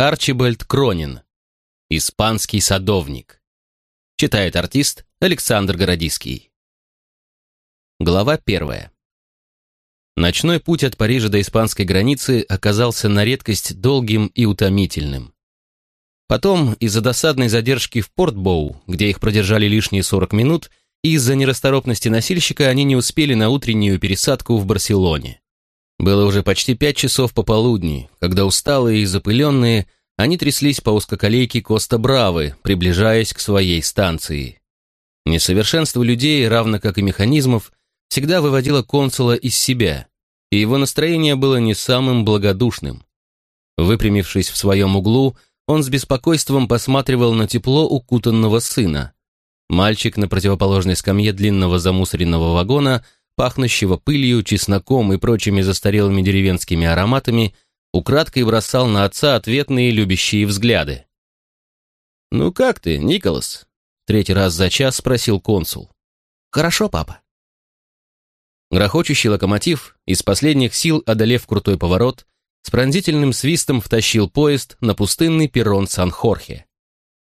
Арчибальд Кронин. Испанский садовник. Читает артист Александр Городиский. Глава первая. Ночной путь от Парижа до испанской границы оказался на редкость долгим и утомительным. Потом, из-за досадной задержки в Портбоу, где их продержали лишние 40 минут, и из-за нерасторопности носильщика они не успели на утреннюю пересадку в Барселоне. Было уже почти пять часов пополудни, когда усталые и запыленные они тряслись по узкоколейке Коста-Бравы, приближаясь к своей станции. Несовершенство людей, равно как и механизмов, всегда выводило консула из себя, и его настроение было не самым благодушным. Выпрямившись в своем углу, он с беспокойством посматривал на тепло укутанного сына. Мальчик на противоположной скамье длинного замусоренного вагона, пахнущего пылью, чесноком и прочими застарелыми деревенскими ароматами, украдкой бросал на отца ответные любящие взгляды. «Ну как ты, Николас?» Третий раз за час спросил консул. «Хорошо, папа». Грохочущий локомотив, из последних сил одолев крутой поворот, с пронзительным свистом втащил поезд на пустынный перрон Сан-Хорхе.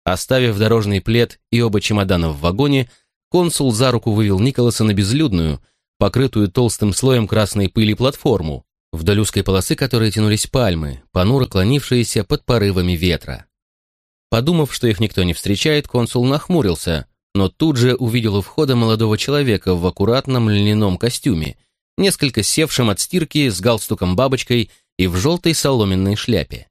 Оставив дорожный плед и оба чемодана в вагоне, консул за руку вывел Николаса на безлюдную, покрытую толстым слоем красной пыли платформу, вдоль узкой полосы которой тянулись пальмы, понуро клонившиеся под порывами ветра. Подумав, что их никто не встречает, консул нахмурился, но тут же увидел у входа молодого человека в аккуратном льняном костюме, несколько севшим от стирки с галстуком-бабочкой и в желтой соломенной шляпе.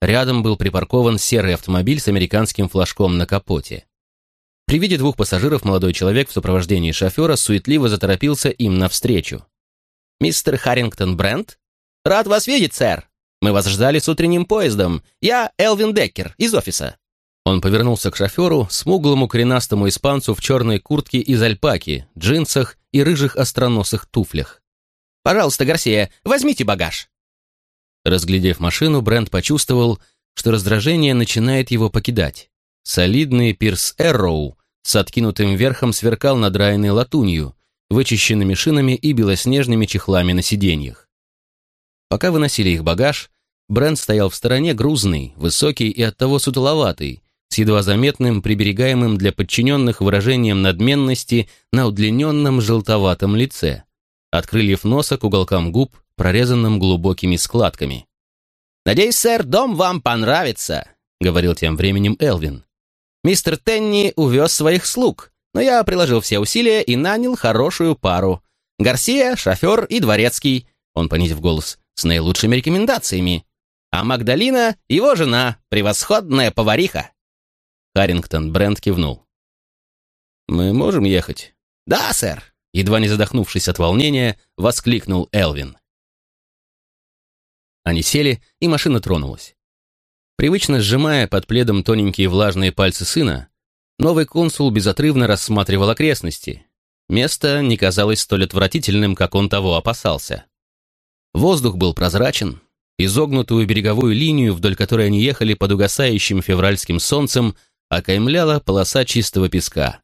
Рядом был припаркован серый автомобиль с американским флажком на капоте. При виде двух пассажиров молодой человек в сопровождении шофера суетливо заторопился им навстречу. «Мистер Харрингтон Брент? Рад вас видеть, сэр! Мы вас ждали с утренним поездом. Я Элвин Деккер из офиса». Он повернулся к шоферу, смуглому коренастому испанцу в черной куртке из альпаки, джинсах и рыжих остроносых туфлях. «Пожалуйста, Гарсия, возьмите багаж». Разглядев машину, Брент почувствовал, что раздражение начинает его покидать. Солидный Пирс Эрроу с откинутым верхом сверкал надраенной латунью, вычищенными шинами и белоснежными чехлами на сиденьях. Пока выносили их багаж, Брент стоял в стороне грузный, высокий и оттого сутуловатый, с едва заметным, приберегаемым для подчиненных выражением надменности на удлиненном желтоватом лице, от крыльев носа к уголкам губ прорезанным глубокими складками. «Надеюсь, сэр, дом вам понравится», — говорил тем временем Элвин. «Мистер Тенни увез своих слуг, но я приложил все усилия и нанял хорошую пару. Гарсия, шофер и дворецкий», — он понизив голос, — «с наилучшими рекомендациями. А Магдалина — его жена, превосходная повариха». Харрингтон Брент кивнул. «Мы можем ехать?» «Да, сэр», — едва не задохнувшись от волнения, воскликнул Элвин. Они сели, и машина тронулась. Привычно сжимая под пледом тоненькие влажные пальцы сына, новый консул безотрывно рассматривал окрестности. Место не казалось столь отвратительным, как он того опасался. Воздух был прозрачен, изогнутую береговую линию, вдоль которой они ехали под угасающим февральским солнцем, окаймляла полоса чистого песка.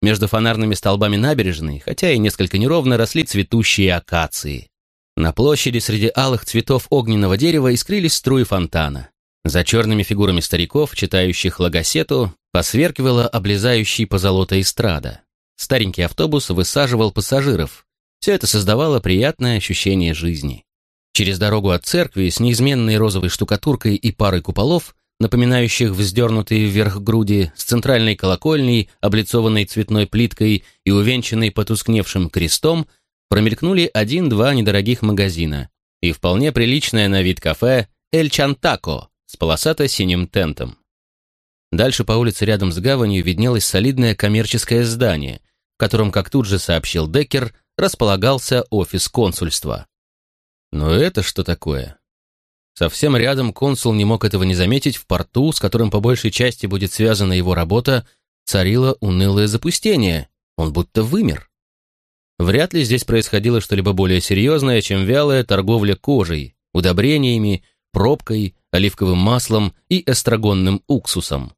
Между фонарными столбами набережной, хотя и несколько неровно, росли цветущие акации. На площади среди алых цветов огненного дерева искрились струи фонтана. За черными фигурами стариков, читающих логосету, посверкивала облезающий позолота эстрада. Старенький автобус высаживал пассажиров. Все это создавало приятное ощущение жизни. Через дорогу от церкви с неизменной розовой штукатуркой и парой куполов, напоминающих вздернутые вверх груди, с центральной колокольней, облицованной цветной плиткой и увенчанной потускневшим крестом – промелькнули один-два недорогих магазина и вполне приличное на вид кафе «Эль Чантако» с полосато-синим тентом. Дальше по улице рядом с гаванью виднелось солидное коммерческое здание, в котором, как тут же сообщил Деккер, располагался офис консульства. Но это что такое? Совсем рядом консул не мог этого не заметить, в порту, с которым по большей части будет связана его работа, царило унылое запустение, он будто вымер. Вряд ли здесь происходило что-либо более серьезное, чем вялая торговля кожей, удобрениями, пробкой, оливковым маслом и эстрагонным уксусом.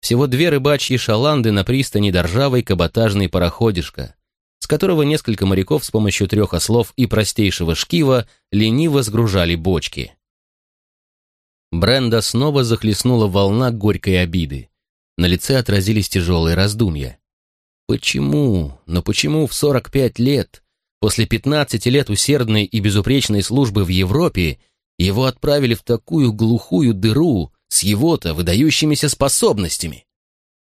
Всего две рыбачьи шаланды на пристани до ржавой каботажной пароходишка, с которого несколько моряков с помощью трех ослов и простейшего шкива лениво сгружали бочки. Бренда снова захлестнула волна горькой обиды. На лице отразились тяжелые раздумья. Почему, но почему в 45 лет, после 15 лет усердной и безупречной службы в Европе, его отправили в такую глухую дыру с его-то выдающимися способностями?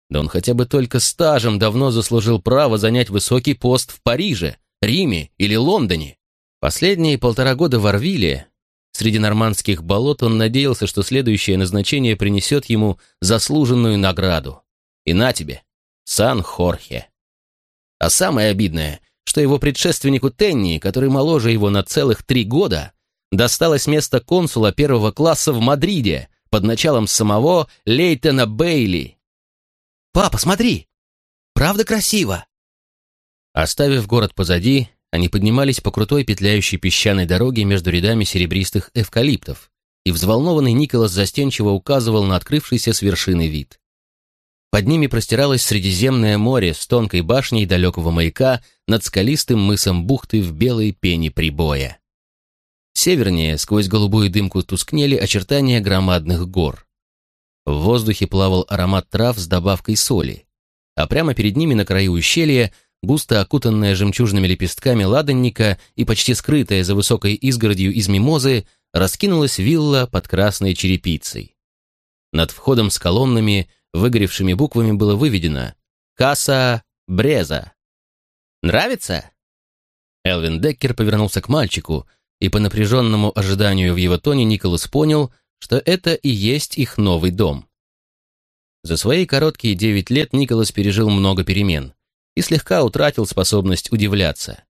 Да он хотя бы только стажем давно заслужил право занять высокий пост в Париже, Риме или Лондоне. Последние полтора года в Орвиле Среди нормандских болот он надеялся, что следующее назначение принесет ему заслуженную награду. И на тебе, Сан-Хорхе. А самое обидное, что его предшественнику Тенни, который моложе его на целых три года, досталось место консула первого класса в Мадриде под началом самого Лейтена Бейли. «Папа, смотри! Правда красиво!» Оставив город позади, они поднимались по крутой петляющей песчаной дороге между рядами серебристых эвкалиптов, и взволнованный Николас застенчиво указывал на открывшийся с вершины вид. Под ними простиралось Средиземное море с тонкой башней далекого маяка над скалистым мысом бухты в белой пене прибоя. Севернее, сквозь голубую дымку, тускнели очертания громадных гор. В воздухе плавал аромат трав с добавкой соли, а прямо перед ними на краю ущелья густо окутанная жемчужными лепестками ладанника и почти скрытая за высокой изгородью из мимозы, раскинулась вилла под красной черепицей. Над входом с колоннами, выгоревшими буквами было выведено «Касса Бреза». «Нравится?» Элвин Деккер повернулся к мальчику, и по напряженному ожиданию в его тоне Николас понял, что это и есть их новый дом. За свои короткие девять лет Николас пережил много перемен и слегка утратил способность удивляться.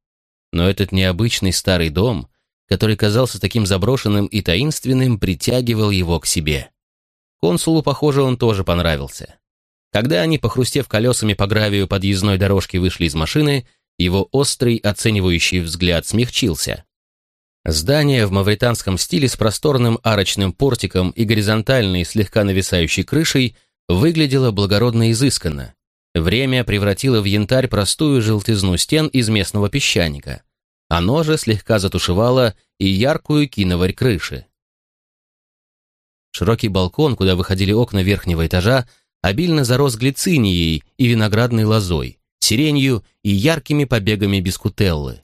Но этот необычный старый дом, который казался таким заброшенным и таинственным, притягивал его к себе. Консулу, похоже, он тоже понравился. Когда они, похрустев колесами по гравию подъездной дорожки, вышли из машины, его острый, оценивающий взгляд смягчился. Здание в мавританском стиле с просторным арочным портиком и горизонтальной, слегка нависающей крышей выглядело благородно изысканно, Время превратило в янтарь простую желтизну стен из местного песчаника. Оно же слегка затушевало и яркую киноварь крыши. Широкий балкон, куда выходили окна верхнего этажа, обильно зарос глицинией и виноградной лозой, сиренью и яркими побегами бискутеллы.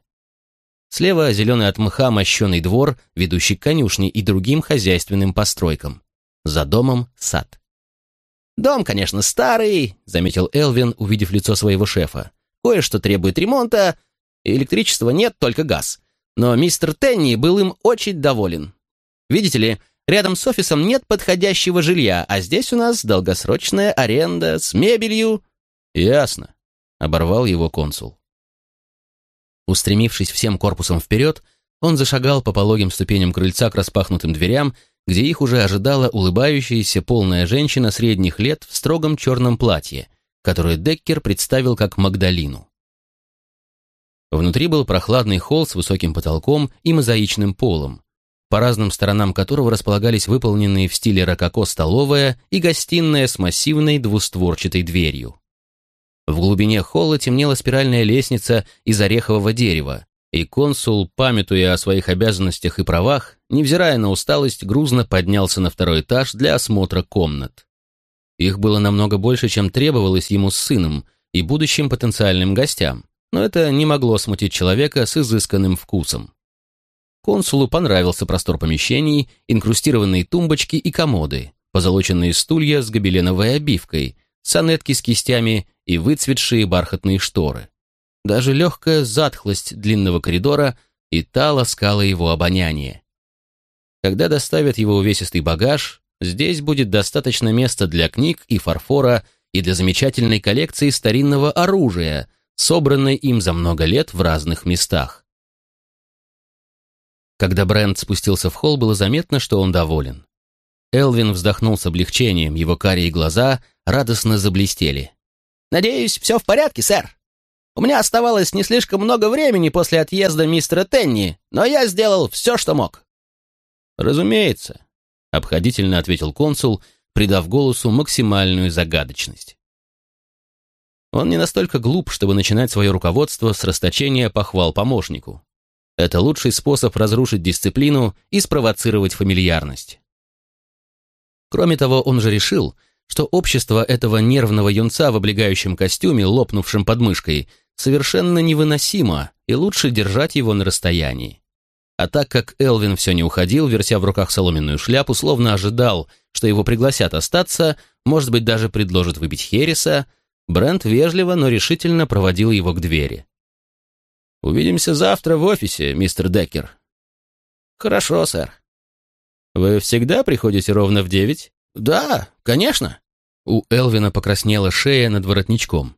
Слева зеленый от мха мощеный двор, ведущий к конюшне и другим хозяйственным постройкам. За домом сад. «Дом, конечно, старый», — заметил Элвин, увидев лицо своего шефа. «Кое-что требует ремонта. Электричества нет, только газ. Но мистер Тенни был им очень доволен. Видите ли, рядом с офисом нет подходящего жилья, а здесь у нас долгосрочная аренда с мебелью». «Ясно», — оборвал его консул. Устремившись всем корпусом вперед, он зашагал по пологим ступеням крыльца к распахнутым дверям где их уже ожидала улыбающаяся полная женщина средних лет в строгом черном платье, которую Деккер представил как Магдалину. Внутри был прохладный холл с высоким потолком и мозаичным полом, по разным сторонам которого располагались выполненные в стиле рококо столовая и гостиная с массивной двустворчатой дверью. В глубине холла темнела спиральная лестница из орехового дерева, и консул, памятуя о своих обязанностях и правах, невзирая на усталость, грузно поднялся на второй этаж для осмотра комнат. Их было намного больше, чем требовалось ему с сыном и будущим потенциальным гостям, но это не могло смутить человека с изысканным вкусом. Консулу понравился простор помещений, инкрустированные тумбочки и комоды, позолоченные стулья с гобеленовой обивкой, сонетки с кистями и выцветшие бархатные шторы. Даже легкая затхлость длинного коридора и та ласкала его обоняние. Когда доставят его увесистый багаж, здесь будет достаточно места для книг и фарфора и для замечательной коллекции старинного оружия, собранной им за много лет в разных местах. Когда Брент спустился в холл, было заметно, что он доволен. Элвин вздохнул с облегчением, его карие глаза радостно заблестели. «Надеюсь, все в порядке, сэр?» У меня оставалось не слишком много времени после отъезда мистера Тенни, но я сделал все, что мог». «Разумеется», — обходительно ответил консул, придав голосу максимальную загадочность. Он не настолько глуп, чтобы начинать свое руководство с расточения похвал помощнику. Это лучший способ разрушить дисциплину и спровоцировать фамильярность. Кроме того, он же решил, что общество этого нервного юнца в облегающем костюме, лопнувшем подмышкой, совершенно невыносимо, и лучше держать его на расстоянии. А так как Элвин все не уходил, вертя в руках соломенную шляпу, словно ожидал, что его пригласят остаться, может быть, даже предложат выпить Хереса, Брент вежливо, но решительно проводил его к двери. «Увидимся завтра в офисе, мистер Деккер». «Хорошо, сэр». «Вы всегда приходите ровно в девять?» «Да, конечно». У Элвина покраснела шея над воротничком.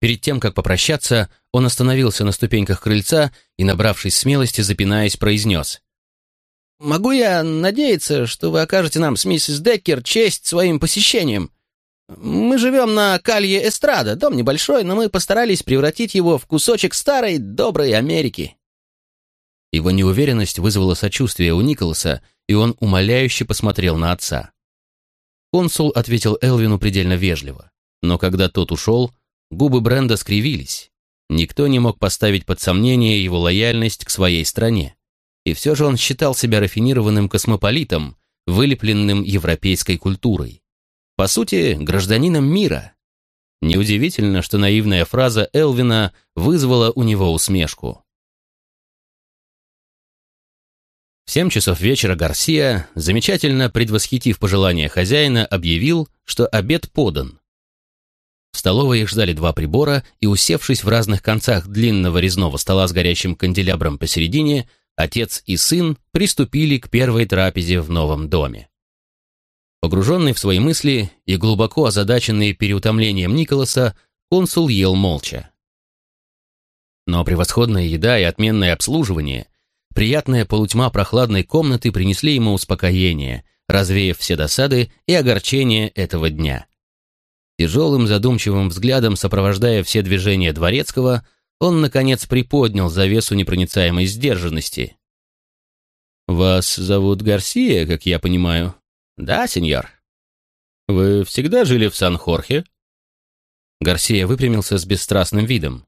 Перед тем, как попрощаться, он остановился на ступеньках крыльца и, набравшись смелости, запинаясь, произнес. «Могу я надеяться, что вы окажете нам с миссис Деккер честь своим посещением? Мы живем на Калье Эстрада, дом небольшой, но мы постарались превратить его в кусочек старой доброй Америки». Его неуверенность вызвала сочувствие у Николаса, и он умоляюще посмотрел на отца. Консул ответил Элвину предельно вежливо, но когда тот ушел, Губы Бренда скривились. Никто не мог поставить под сомнение его лояльность к своей стране. И все же он считал себя рафинированным космополитом, вылепленным европейской культурой. По сути, гражданином мира. Неудивительно, что наивная фраза Элвина вызвала у него усмешку. В часов вечера Гарсия, замечательно предвосхитив пожелания хозяина, объявил, что обед подан. В столовой их ждали два прибора, и, усевшись в разных концах длинного резного стола с горящим канделябром посередине, отец и сын приступили к первой трапезе в новом доме. Погруженный в свои мысли и глубоко озадаченный переутомлением Николаса, консул ел молча. Но превосходная еда и отменное обслуживание, приятная полутьма прохладной комнаты принесли ему успокоение, развеяв все досады и огорчения этого дня. Тяжелым задумчивым взглядом сопровождая все движения Дворецкого, он, наконец, приподнял завесу непроницаемой сдержанности. «Вас зовут Гарсия, как я понимаю?» «Да, сеньор». «Вы всегда жили в Сан-Хорхе?» Гарсия выпрямился с бесстрастным видом.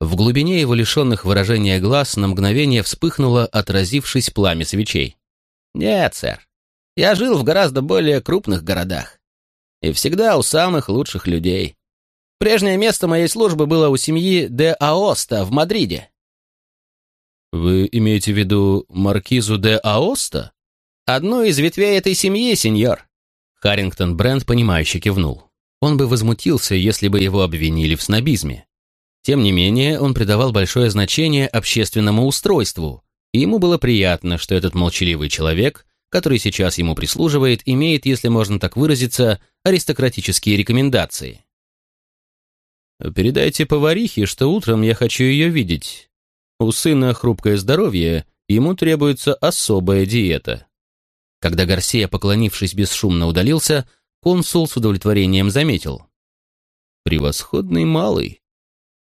В глубине его лишенных выражения глаз на мгновение вспыхнуло, отразившись пламя свечей. «Нет, сэр. Я жил в гораздо более крупных городах. И всегда у самых лучших людей. Прежнее место моей службы было у семьи де Аоста в Мадриде. Вы имеете в виду маркизу де Аоста? Одну из ветвей этой семьи, сеньор. Харрингтон Брент, понимающе кивнул. Он бы возмутился, если бы его обвинили в снобизме. Тем не менее, он придавал большое значение общественному устройству, и ему было приятно, что этот молчаливый человек который сейчас ему прислуживает, имеет, если можно так выразиться, аристократические рекомендации. «Передайте поварихе, что утром я хочу ее видеть. У сына хрупкое здоровье, ему требуется особая диета». Когда Гарсия, поклонившись бесшумно, удалился, консул с удовлетворением заметил. «Превосходный малый».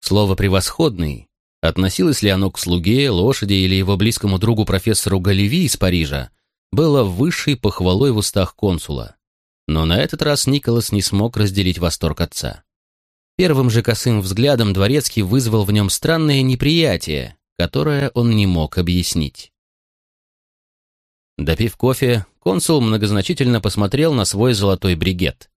Слово «превосходный» относилось ли оно к слуге, лошади или его близкому другу профессору Галеви из Парижа, было высшей похвалой в устах консула. Но на этот раз Николас не смог разделить восторг отца. Первым же косым взглядом Дворецкий вызвал в нем странное неприятие, которое он не мог объяснить. Допив кофе, консул многозначительно посмотрел на свой золотой бригет.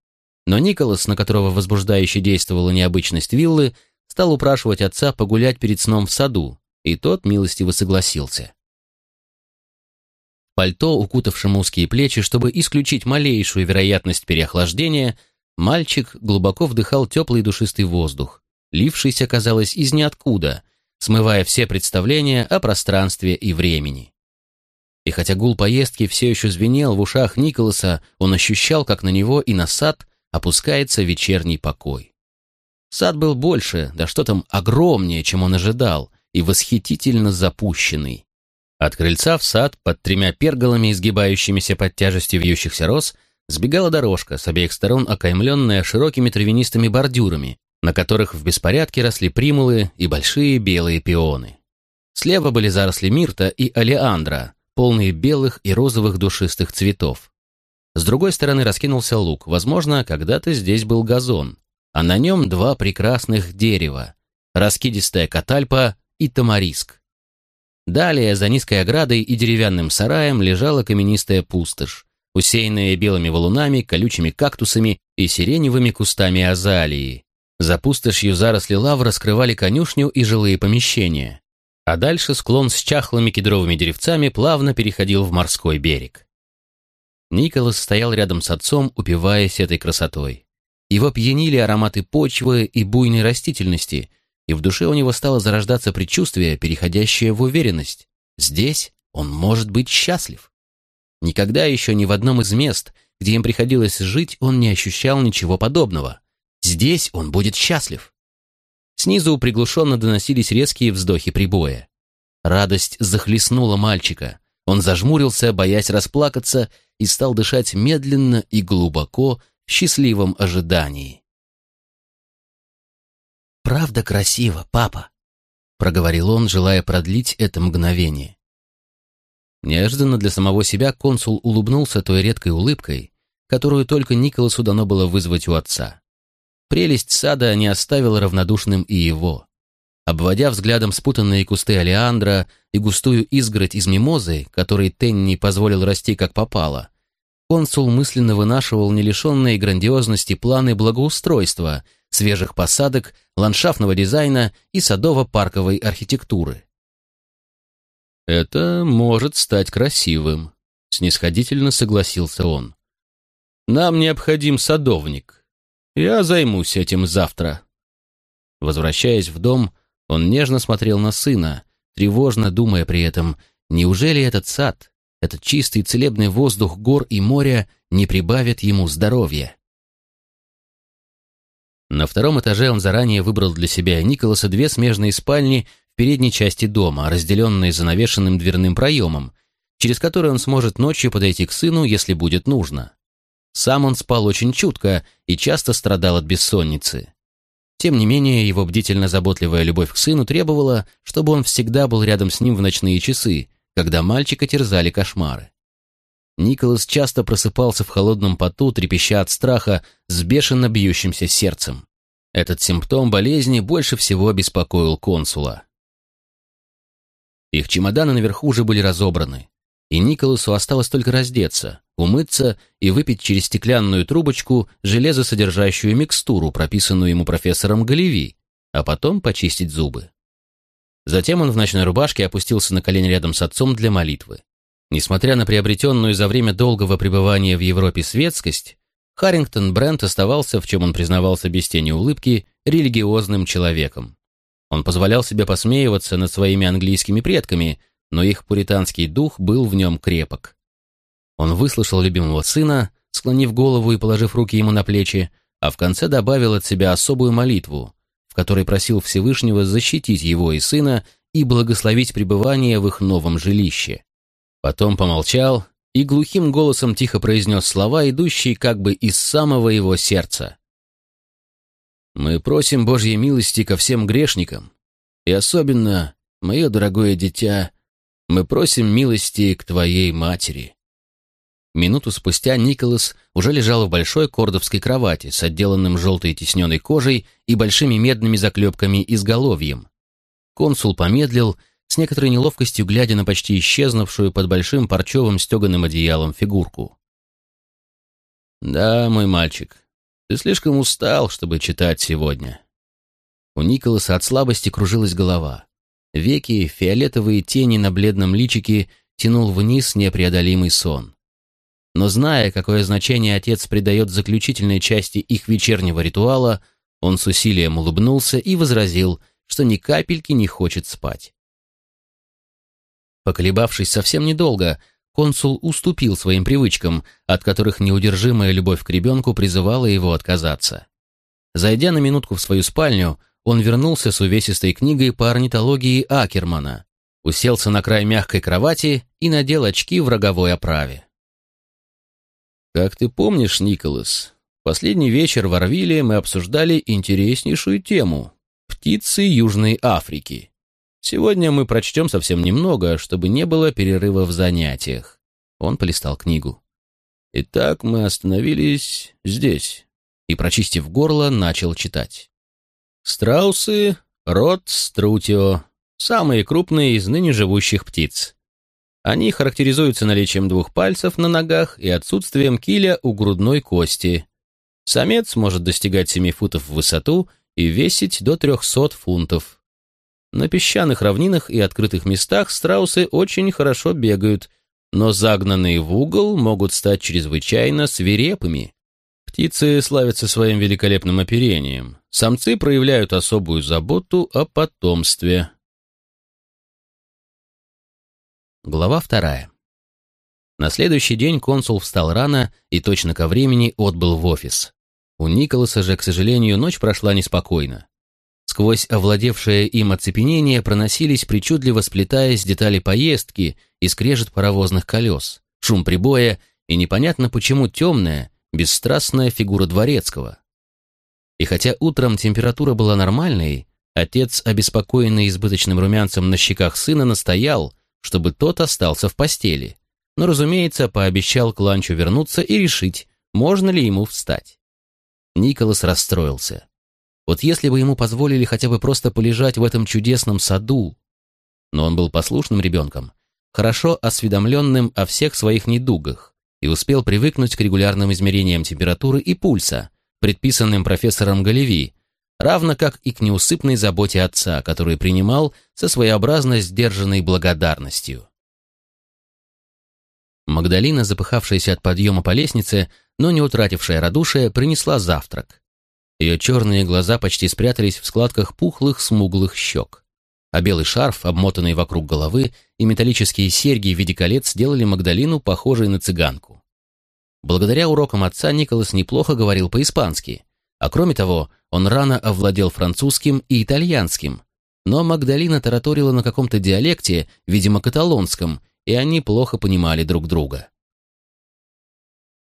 Но Николас, на которого возбуждающе действовала необычность виллы, стал упрашивать отца погулять перед сном в саду, и тот милостиво согласился пальто, укутавшем узкие плечи, чтобы исключить малейшую вероятность переохлаждения, мальчик глубоко вдыхал теплый душистый воздух, лившийся, казалось, из ниоткуда, смывая все представления о пространстве и времени. И хотя гул поездки все еще звенел в ушах Николаса, он ощущал, как на него и на сад опускается вечерний покой. Сад был больше, да что там, огромнее, чем он ожидал, и восхитительно запущенный. От крыльца в сад под тремя перголами, изгибающимися под тяжестью вьющихся роз, сбегала дорожка, с обеих сторон окаймленная широкими травянистыми бордюрами, на которых в беспорядке росли примулы и большие белые пионы. Слева были заросли мирта и алиандра, полные белых и розовых душистых цветов. С другой стороны раскинулся луг, возможно, когда-то здесь был газон, а на нем два прекрасных дерева – раскидистая катальпа и тамариск. Далее, за низкой оградой и деревянным сараем, лежала каменистая пустошь, усеянная белыми валунами, колючими кактусами и сиреневыми кустами азалии. За пустошью заросли лавы раскрывали конюшню и жилые помещения. А дальше склон с чахлыми кедровыми деревцами плавно переходил в морской берег. Николас стоял рядом с отцом, упиваясь этой красотой. Его пьянили ароматы почвы и буйной растительности, и в душе у него стало зарождаться предчувствие, переходящее в уверенность. Здесь он может быть счастлив. Никогда еще ни в одном из мест, где им приходилось жить, он не ощущал ничего подобного. Здесь он будет счастлив. Снизу приглушенно доносились резкие вздохи прибоя. Радость захлестнула мальчика. Он зажмурился, боясь расплакаться, и стал дышать медленно и глубоко счастливом ожидании. «Правда красиво, папа?» — проговорил он, желая продлить это мгновение. Неожиданно для самого себя консул улыбнулся той редкой улыбкой, которую только Николасу дано было вызвать у отца. Прелесть сада не оставила равнодушным и его. Обводя взглядом спутанные кусты алиандра и густую изгородь из мимозы, которой Тенни позволил расти как попало, консул мысленно вынашивал не лишенные грандиозности планы благоустройства, свежих посадок, ландшафтного дизайна и садово-парковой архитектуры. «Это может стать красивым», — снисходительно согласился он. «Нам необходим садовник. Я займусь этим завтра». Возвращаясь в дом, он нежно смотрел на сына, тревожно думая при этом, неужели этот сад, этот чистый целебный воздух гор и моря не прибавит ему здоровья? На втором этаже он заранее выбрал для себя и Николаса две смежные спальни в передней части дома, разделенные занавешенным дверным проемом, через который он сможет ночью подойти к сыну, если будет нужно. Сам он спал очень чутко и часто страдал от бессонницы. Тем не менее, его бдительно-заботливая любовь к сыну требовала, чтобы он всегда был рядом с ним в ночные часы, когда мальчика терзали кошмары. Николас часто просыпался в холодном поту, трепеща от страха, с бешено бьющимся сердцем. Этот симптом болезни больше всего беспокоил консула. Их чемоданы наверху уже были разобраны, и Николасу осталось только раздеться, умыться и выпить через стеклянную трубочку железосодержащую микстуру, прописанную ему профессором Галеви, а потом почистить зубы. Затем он в ночной рубашке опустился на колени рядом с отцом для молитвы. Несмотря на приобретенную за время долгого пребывания в Европе светскость, Харрингтон Брент оставался, в чем он признавался без тени улыбки, религиозным человеком. Он позволял себе посмеиваться над своими английскими предками, но их пуританский дух был в нем крепок. Он выслушал любимого сына, склонив голову и положив руки ему на плечи, а в конце добавил от себя особую молитву, в которой просил Всевышнего защитить его и сына и благословить пребывание в их новом жилище. Потом помолчал и глухим голосом тихо произнес слова, идущие как бы из самого его сердца. Мы просим Божьей милости ко всем грешникам, и особенно, мое дорогое дитя, мы просим милости к твоей матери». Минуту спустя Николас уже лежал в большой кордовской кровати с отделанным желтой тисненной кожей и большими медными заклепками изголовьем. Консул помедлил, с некоторой неловкостью глядя на почти исчезнувшую под большим парчевым стеганым одеялом фигурку. «Да, мой мальчик, ты слишком устал, чтобы читать сегодня». У Николаса от слабости кружилась голова. Веки, фиолетовые тени на бледном личике тянул вниз непреодолимый сон. Но зная, какое значение отец придает заключительной части их вечернего ритуала, он с усилием улыбнулся и возразил, что ни капельки не хочет спать. Поколебавшись совсем недолго, консул уступил своим привычкам, от которых неудержимая любовь к ребенку призывала его отказаться. Зайдя на минутку в свою спальню, он вернулся с увесистой книгой по орнитологии Акермана, уселся на край мягкой кровати и надел очки в роговой оправе. «Как ты помнишь, Николас, последний вечер в Орвиле мы обсуждали интереснейшую тему — птицы Южной Африки. Сегодня мы прочтем совсем немного, чтобы не было перерыва в занятиях». Он полистал книгу. Итак, мы остановились здесь. И, прочистив горло, начал читать. Страусы, род струтио, самые крупные из ныне живущих птиц. Они характеризуются наличием двух пальцев на ногах и отсутствием киля у грудной кости. Самец может достигать 7 футов в высоту и весить до 300 фунтов. На песчаных равнинах и открытых местах страусы очень хорошо бегают, но загнанные в угол могут стать чрезвычайно свирепыми. Птицы славятся своим великолепным оперением. Самцы проявляют особую заботу о потомстве. Глава вторая. На следующий день консул встал рано и точно ко времени отбыл в офис. У Николаса же, к сожалению, ночь прошла неспокойно. Сквозь овладевшее им оцепенение проносились, причудливо сплетаясь детали поездки и скрежет паровозных колес, шум прибоя и непонятно почему темная, бесстрастная фигура дворецкого. И хотя утром температура была нормальной, отец, обеспокоенный избыточным румянцем на щеках сына, настоял, чтобы тот остался в постели, но, разумеется, пообещал к ланчу вернуться и решить, можно ли ему встать. Николас расстроился. Вот если бы ему позволили хотя бы просто полежать в этом чудесном саду. Но он был послушным ребенком, хорошо осведомленным о всех своих недугах и успел привыкнуть к регулярным измерениям температуры и пульса, предписанным профессором Галеви, равно как и к неусыпной заботе отца, который принимал со своеобразно сдержанной благодарностью. Магдалина, запыхавшаяся от подъема по лестнице, но не утратившая радушие, принесла завтрак. Ее черные глаза почти спрятались в складках пухлых смуглых щек. А белый шарф, обмотанный вокруг головы, и металлические серьги в виде колец сделали Магдалину похожей на цыганку. Благодаря урокам отца Николас неплохо говорил по-испански, а кроме того, он рано овладел французским и итальянским, но Магдалина тараторила на каком-то диалекте, видимо, каталонском, и они плохо понимали друг друга.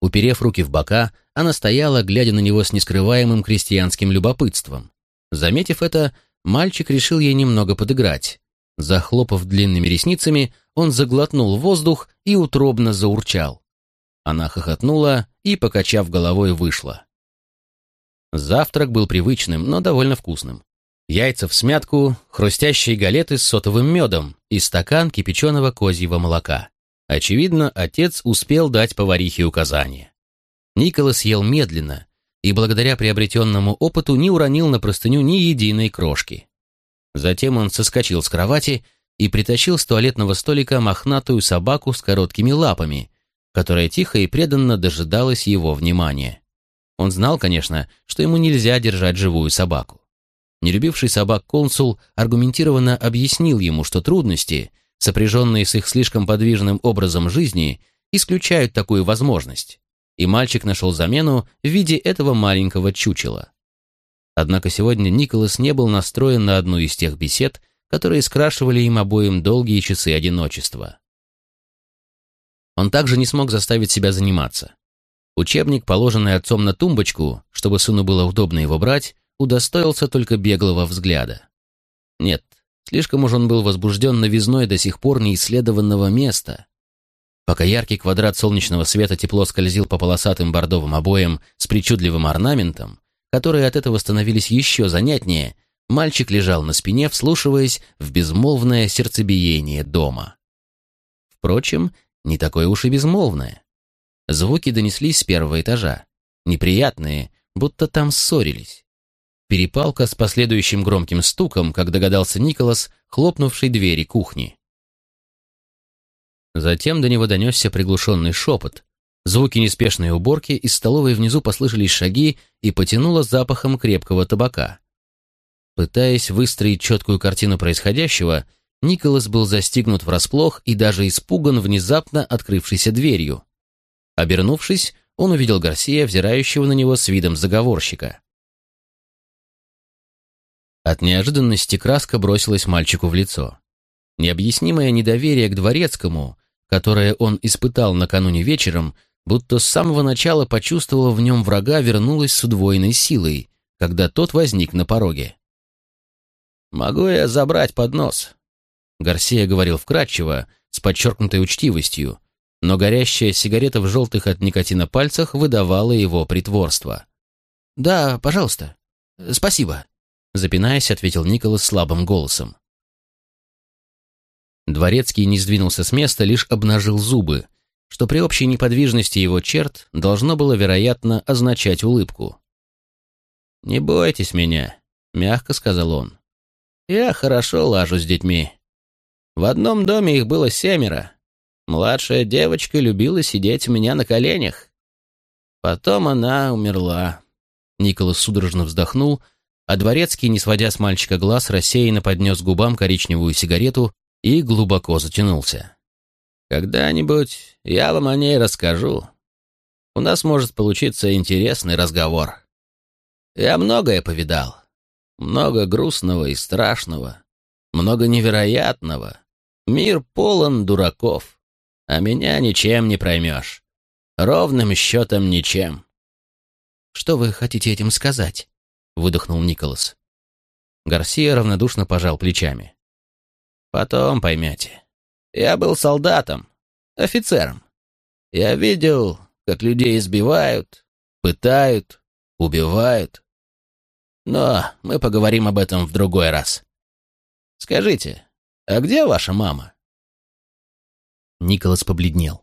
Уперев руки в бока, она стояла, глядя на него с нескрываемым крестьянским любопытством. Заметив это, мальчик решил ей немного подыграть. Захлопав длинными ресницами, он заглотнул воздух и утробно заурчал. Она хохотнула и, покачав головой, вышла. Завтрак был привычным, но довольно вкусным. Яйца в смятку, хрустящие галеты с сотовым медом и стакан кипяченого козьего молока. Очевидно, отец успел дать поварихе указания. Николас ел медленно и благодаря приобретенному опыту не уронил на простыню ни единой крошки. Затем он соскочил с кровати и притащил с туалетного столика мохнатую собаку с короткими лапами, которая тихо и преданно дожидалась его внимания. Он знал, конечно, что ему нельзя держать живую собаку. Нелюбивший собак консул аргументированно объяснил ему, что трудности — сопряженные с их слишком подвижным образом жизни, исключают такую возможность, и мальчик нашел замену в виде этого маленького чучела. Однако сегодня Николас не был настроен на одну из тех бесед, которые скрашивали им обоим долгие часы одиночества. Он также не смог заставить себя заниматься. Учебник, положенный отцом на тумбочку, чтобы сыну было удобно его брать, удостоился только беглого взгляда. Нет, Слишком уж он был возбужден новизной до сих пор неисследованного места. Пока яркий квадрат солнечного света тепло скользил по полосатым бордовым обоям с причудливым орнаментом, которые от этого становились еще занятнее, мальчик лежал на спине, вслушиваясь в безмолвное сердцебиение дома. Впрочем, не такое уж и безмолвное. Звуки донеслись с первого этажа, неприятные, будто там ссорились. Перепалка с последующим громким стуком, как догадался Николас, хлопнувшей двери кухни. Затем до него донесся приглушенный шепот. Звуки неспешной уборки, из столовой внизу послышались шаги и потянуло запахом крепкого табака. Пытаясь выстроить четкую картину происходящего, Николас был застигнут врасплох и даже испуган внезапно открывшейся дверью. Обернувшись, он увидел Гарсия, взирающего на него с видом заговорщика. От неожиданности краска бросилась мальчику в лицо. Необъяснимое недоверие к дворецкому, которое он испытал накануне вечером, будто с самого начала почувствовало в нем врага, вернулось с удвоенной силой, когда тот возник на пороге. «Могу я забрать поднос?» Гарсия говорил вкратчиво, с подчеркнутой учтивостью, но горящая сигарета в желтых от никотина пальцах выдавала его притворство. «Да, пожалуйста. Спасибо». Запинаясь, ответил Николас слабым голосом. Дворецкий не сдвинулся с места, лишь обнажил зубы, что при общей неподвижности его черт должно было, вероятно, означать улыбку. «Не бойтесь меня», — мягко сказал он. «Я хорошо лажу с детьми. В одном доме их было семеро. Младшая девочка любила сидеть у меня на коленях. Потом она умерла». Николас судорожно вздохнул, а Дворецкий, не сводя с мальчика глаз, рассеянно поднес губам коричневую сигарету и глубоко затянулся. Когда-нибудь я вам о ней расскажу. У нас может получиться интересный разговор. Я многое повидал. Много грустного и страшного. Много невероятного. Мир полон дураков. А меня ничем не проймешь. Ровным счетом ничем. «Что вы хотите этим сказать?» — выдохнул Николас. Гарсия равнодушно пожал плечами. «Потом поймете. Я был солдатом, офицером. Я видел, как людей избивают, пытают, убивают. Но мы поговорим об этом в другой раз. Скажите, а где ваша мама?» Николас побледнел.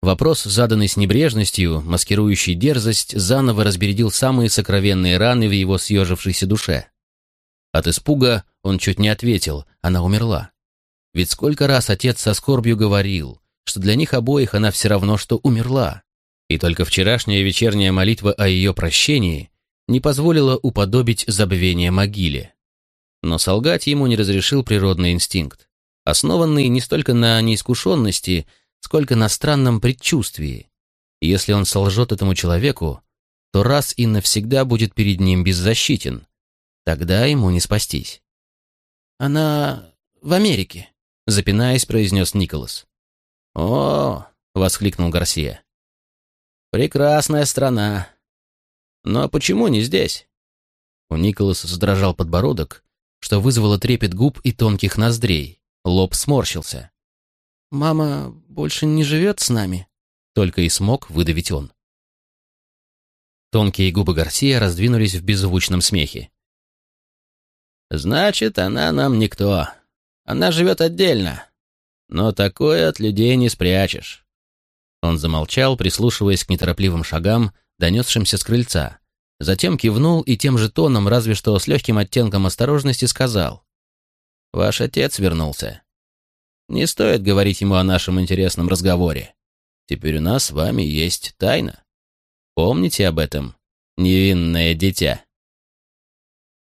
Вопрос, заданный с небрежностью, маскирующий дерзость, заново разбередил самые сокровенные раны в его съежившейся душе. От испуга он чуть не ответил, она умерла. Ведь сколько раз отец со скорбью говорил, что для них обоих она все равно, что умерла. И только вчерашняя вечерняя молитва о ее прощении не позволила уподобить забвение могиле. Но солгать ему не разрешил природный инстинкт, основанный не столько на неискушенности, сколько на странном предчувствии. если он солжет этому человеку, то раз и навсегда будет перед ним беззащитен. Тогда ему не спастись. «Она в Америке», — запинаясь, произнес Николас. «О!» — воскликнул Гарсия. «Прекрасная страна. Но почему не здесь?» У Николаса задрожал подбородок, что вызвало трепет губ и тонких ноздрей. Лоб сморщился. «Мама больше не живет с нами?» Только и смог выдавить он. Тонкие губы Гарсия раздвинулись в беззвучном смехе. «Значит, она нам никто. Она живет отдельно. Но такое от людей не спрячешь». Он замолчал, прислушиваясь к неторопливым шагам, донесшимся с крыльца. Затем кивнул и тем же тоном, разве что с легким оттенком осторожности, сказал. «Ваш отец вернулся. Не стоит говорить ему о нашем интересном разговоре. Теперь у нас с вами есть тайна. Помните об этом, невинное дитя?»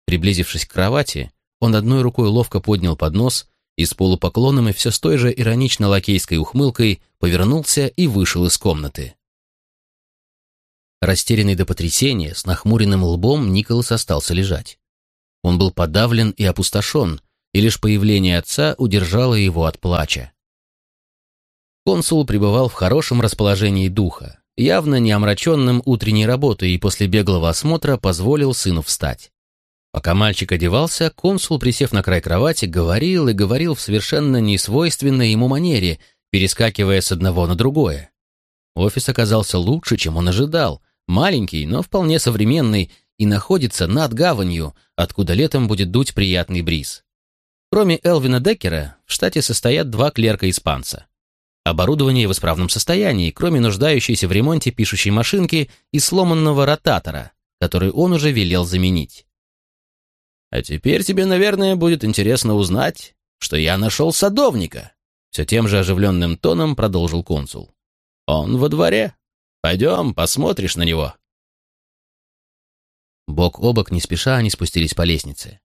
Приблизившись к кровати, он одной рукой ловко поднял поднос и с полупоклоном и все с той же иронично-лакейской ухмылкой повернулся и вышел из комнаты. Растерянный до потрясения, с нахмуренным лбом Николас остался лежать. Он был подавлен и опустошен, и лишь появление отца удержало его от плача. Консул пребывал в хорошем расположении духа, явно не омраченным утренней работой и после беглого осмотра позволил сыну встать. Пока мальчик одевался, консул, присев на край кровати, говорил и говорил в совершенно несвойственной ему манере, перескакивая с одного на другое. Офис оказался лучше, чем он ожидал, маленький, но вполне современный, и находится над гаванью, откуда летом будет дуть приятный бриз. Кроме Элвина Деккера, в штате состоят два клерка-испанца. Оборудование в исправном состоянии, кроме нуждающейся в ремонте пишущей машинки и сломанного ротатора, который он уже велел заменить. А теперь тебе, наверное, будет интересно узнать, что я нашел садовника. Все тем же оживленным тоном продолжил консул. Он во дворе. Пойдем, посмотришь на него. Бок о бок, не спеша, они спустились по лестнице.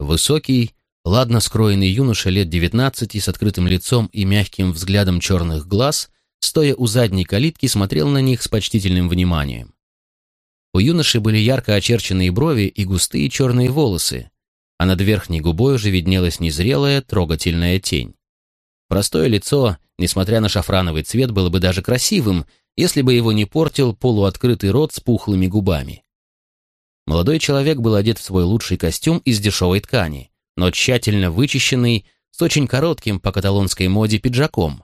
Высокий, ладно скроенный юноша лет девятнадцати с открытым лицом и мягким взглядом черных глаз, стоя у задней калитки, смотрел на них с почтительным вниманием. У юноши были ярко очерченные брови и густые черные волосы, а над верхней губой уже виднелась незрелая, трогательная тень. Простое лицо, несмотря на шафрановый цвет, было бы даже красивым, если бы его не портил полуоткрытый рот с пухлыми губами. Молодой человек был одет в свой лучший костюм из дешевой ткани, но тщательно вычищенный, с очень коротким по каталонской моде пиджаком.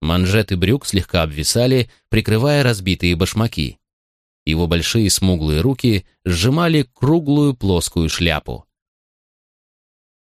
Манжеты брюк слегка обвисали, прикрывая разбитые башмаки. Его большие смуглые руки сжимали круглую плоскую шляпу.